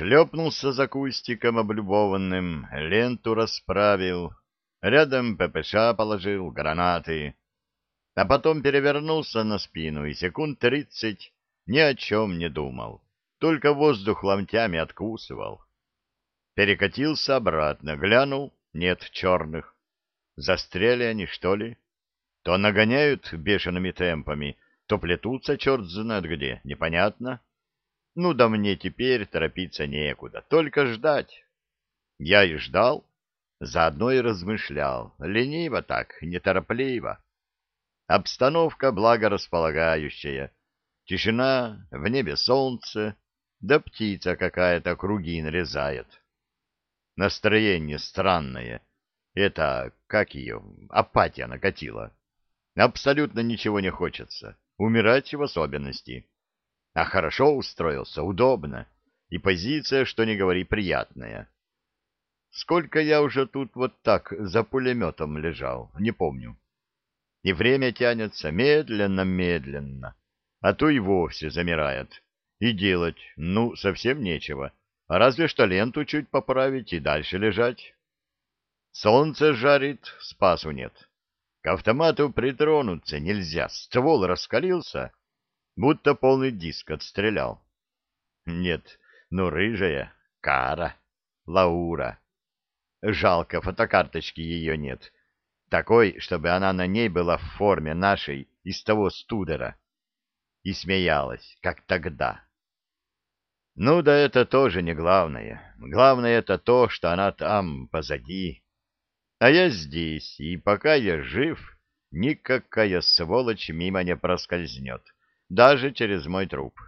Шлепнулся за кустиком облюбованным, ленту расправил, рядом ППШ положил, гранаты, а потом перевернулся на спину и секунд тридцать ни о чем не думал, только воздух ломтями откусывал. Перекатился обратно, глянул, нет черных. Застряли они, что ли? То нагоняют бешеными темпами, то плетутся черт знает где, непонятно. Ну да мне теперь торопиться некуда, только ждать. Я и ждал, заодно и размышлял, лениво так, неторопливо. Обстановка благорасполагающая, тишина, в небе солнце, да птица какая-то круги нарезает. Настроение странное. Это, как ее, апатия накатила. Абсолютно ничего не хочется. Умирать в особенности. А хорошо устроился, удобно. И позиция, что не говори, приятная. Сколько я уже тут вот так за пулеметом лежал, не помню. И время тянется медленно-медленно, а то и вовсе замирает. И делать, ну, совсем нечего, разве что ленту чуть поправить и дальше лежать. Солнце жарит, спасу нет. К автомату притронуться нельзя, ствол раскалился, будто полный диск отстрелял. Нет, ну рыжая, Кара, Лаура. Жалко, фотокарточки ее нет. Такой, чтобы она на ней была в форме нашей, из того студера. И смеялась, как тогда. Ну да это тоже не главное. Главное это то, что она там, позади. А я здесь, и пока я жив, никакая сволочь мимо не проскользнет, даже через мой труп.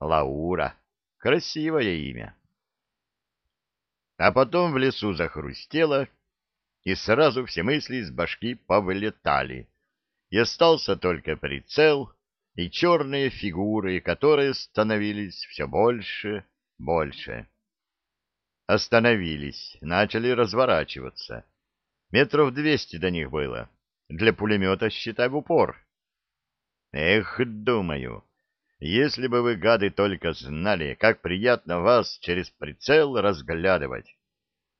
Лаура. Красивое имя. А потом в лесу захрустело, и сразу все мысли из башки повылетали. И остался только прицел и черные фигуры, которые становились все больше, больше. Остановились, начали разворачиваться. Метров двести до них было. Для пулемета, считай, в упор. Эх, думаю, если бы вы, гады, только знали, как приятно вас через прицел разглядывать.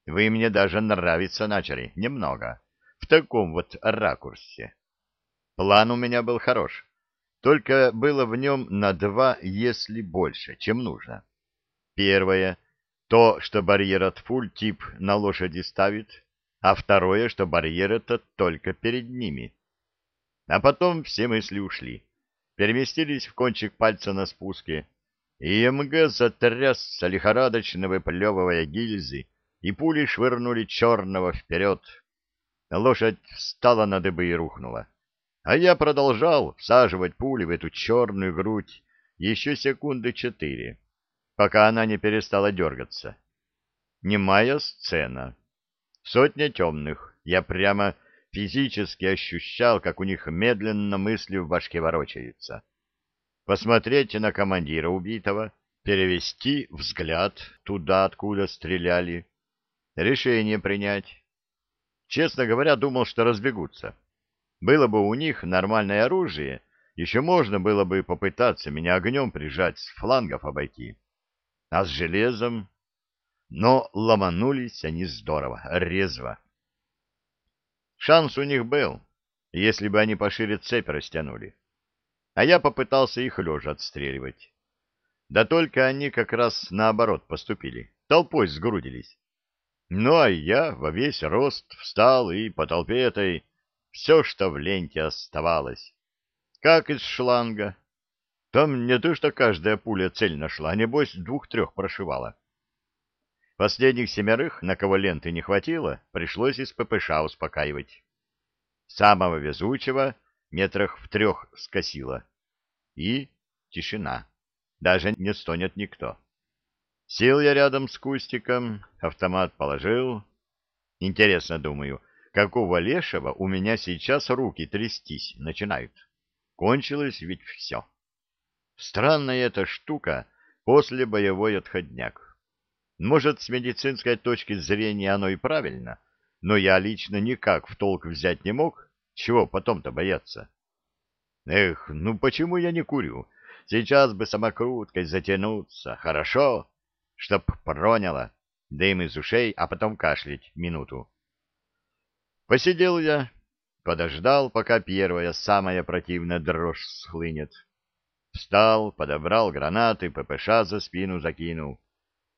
Вы мне даже нравиться начали, немного, в таком вот ракурсе. План у меня был хорош, только было в нем на два, если больше, чем нужно. Первое — то, что барьер от фуль тип на лошади ставит, а второе, что барьер этот только перед ними. А потом все мысли ушли, переместились в кончик пальца на спуске, и МГ затрясся, лихорадочно выплевывая гильзы, и пули швырнули черного вперед. Лошадь встала на дыбы и рухнула. А я продолжал всаживать пули в эту черную грудь еще секунды четыре, пока она не перестала дергаться. Немая сцена. Сотня темных. Я прямо физически ощущал, как у них медленно мысли в башке ворочаются. Посмотреть на командира убитого, перевести взгляд туда, откуда стреляли, решение принять. Честно говоря, думал, что разбегутся. Было бы у них нормальное оружие, еще можно было бы попытаться меня огнем прижать, с флангов обойти. А с железом но ломанулись они здорово, резво. Шанс у них был, если бы они пошире цепь растянули. А я попытался их лежа отстреливать. Да только они как раз наоборот поступили, толпой сгрудились. Ну, а я во весь рост встал и по толпе этой все, что в ленте оставалось. Как из шланга. Там не то, что каждая пуля цель нашла, а небось двух-трех прошивала. Последних семерых, на кого ленты не хватило, пришлось из ППШ успокаивать. Самого везучего метрах в трех скосило. И тишина. Даже не стонет никто. Сел я рядом с кустиком, автомат положил. Интересно, думаю, какого лешего у меня сейчас руки трястись начинают. Кончилось ведь все. Странная эта штука после боевой отходняк. Может, с медицинской точки зрения оно и правильно, но я лично никак в толк взять не мог, чего потом-то бояться. Эх, ну почему я не курю? Сейчас бы самокруткой затянуться, хорошо, чтоб проняло, дым из ушей, а потом кашлять минуту. Посидел я, подождал, пока первая, самая противная дрожь схлынет. Встал, подобрал гранаты, ППШ за спину закинул.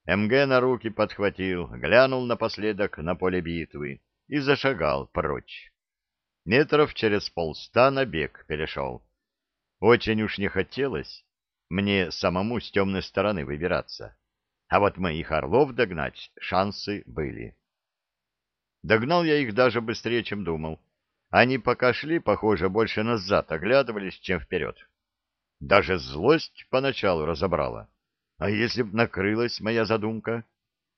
МГ на руки подхватил, глянул напоследок на поле битвы и зашагал прочь. Метров через полста на бег перешел. Очень уж не хотелось мне самому с темной стороны выбираться. А вот моих орлов догнать шансы были. Догнал я их даже быстрее, чем думал. Они пока шли, похоже, больше назад оглядывались, чем вперед. Даже злость поначалу разобрала. А если б накрылась моя задумка?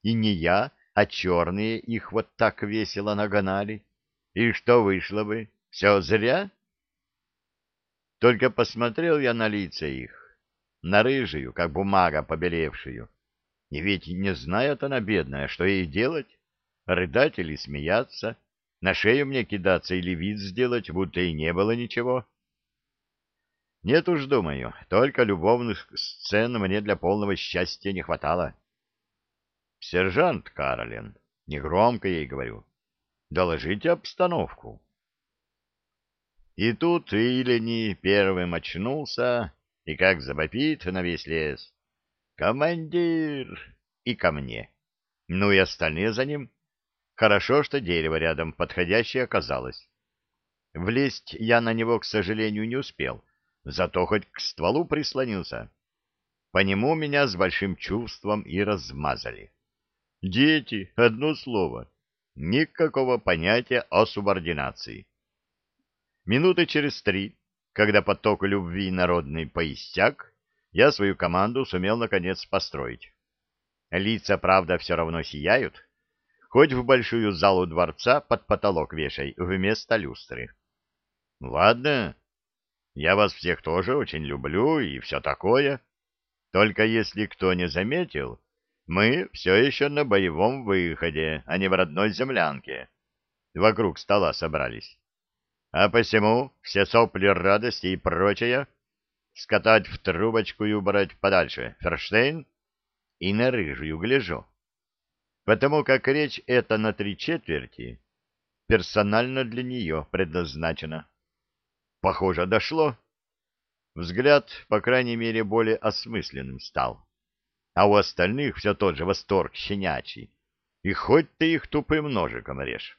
И не я, а черные их вот так весело нагонали. И что вышло бы? Все зря? Только посмотрел я на лица их, на рыжую, как бумага побелевшую. И ведь не знает она, бедная, что ей делать рыдать или смеяться, на шею мне кидаться или вид сделать, будто и не было ничего. Нет уж, думаю, только любовных сцен мне для полного счастья не хватало. Сержант Каролин, негромко ей говорю, доложите обстановку. И тут Илени первым очнулся и как забопит на весь лес. «Командир!» и ко мне. Ну и остальные за ним. Хорошо, что дерево рядом подходящее оказалось. Влезть я на него, к сожалению, не успел, зато хоть к стволу прислонился. По нему меня с большим чувством и размазали. Дети, одно слово, никакого понятия о субординации. Минуты через три, когда поток любви народный поистяк, я свою команду сумел наконец построить. Лица, правда, все равно сияют, Хоть в большую залу дворца под потолок вешай вместо люстры. Ладно, я вас всех тоже очень люблю и все такое. Только если кто не заметил, мы все еще на боевом выходе, а не в родной землянке. Вокруг стола собрались. А посему все сопли радости и прочее скатать в трубочку и убрать подальше. Ферштейн? И на рыжую гляжу потому как речь эта на три четверти персонально для нее предназначена. Похоже, дошло. Взгляд, по крайней мере, более осмысленным стал. А у остальных все тот же восторг щенячий. И хоть ты их тупым ножиком режь.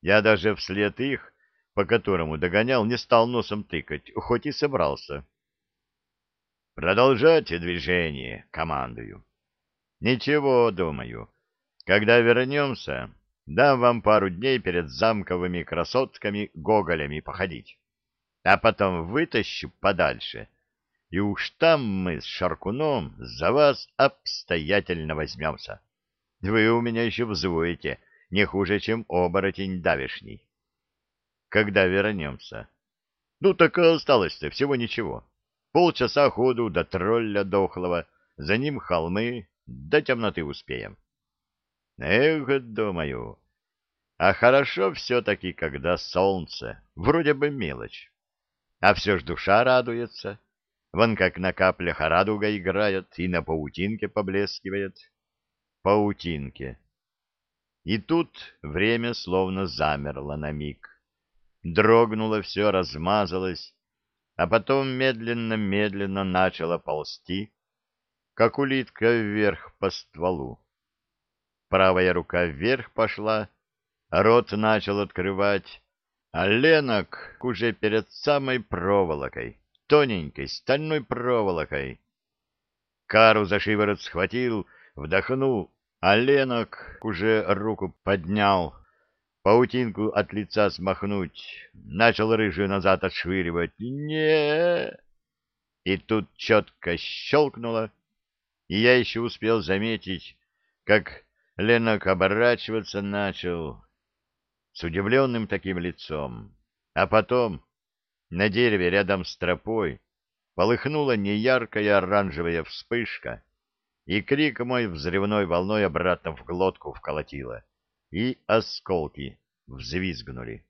Я даже вслед их, по которому догонял, не стал носом тыкать, хоть и собрался. Продолжайте движение, командую. Ничего, думаю, когда вернемся, дам вам пару дней перед замковыми красотками-гоголями походить, а потом вытащу подальше, и уж там мы с Шаркуном за вас обстоятельно возьмемся. Вы у меня еще взвоите, не хуже, чем оборотень давишний. Когда вернемся? Ну, так осталось-то всего ничего. Полчаса ходу до тролля дохлого, за ним холмы, до темноты успеем. Эх, думаю, а хорошо все-таки, когда солнце, вроде бы мелочь. А все ж душа радуется. Вон как на каплях радуга играет и на паутинке поблескивает. Паутинке. И тут время словно замерло на миг. Дрогнуло все, размазалось, а потом медленно-медленно начало ползти, как улитка вверх по стволу правая рука вверх пошла, рот начал открывать, а уже перед самой проволокой, тоненькой стальной проволокой. Кару за шиворот схватил, вдохнул, а уже руку поднял, паутинку от лица смахнуть, начал рыжую назад отшвыривать. не И тут четко щелкнуло, и я еще успел заметить, как Ленок оборачиваться начал с удивленным таким лицом. А потом на дереве рядом с тропой полыхнула неяркая оранжевая вспышка, и крик мой взрывной волной обратно в глотку вколотило, и осколки взвизгнули.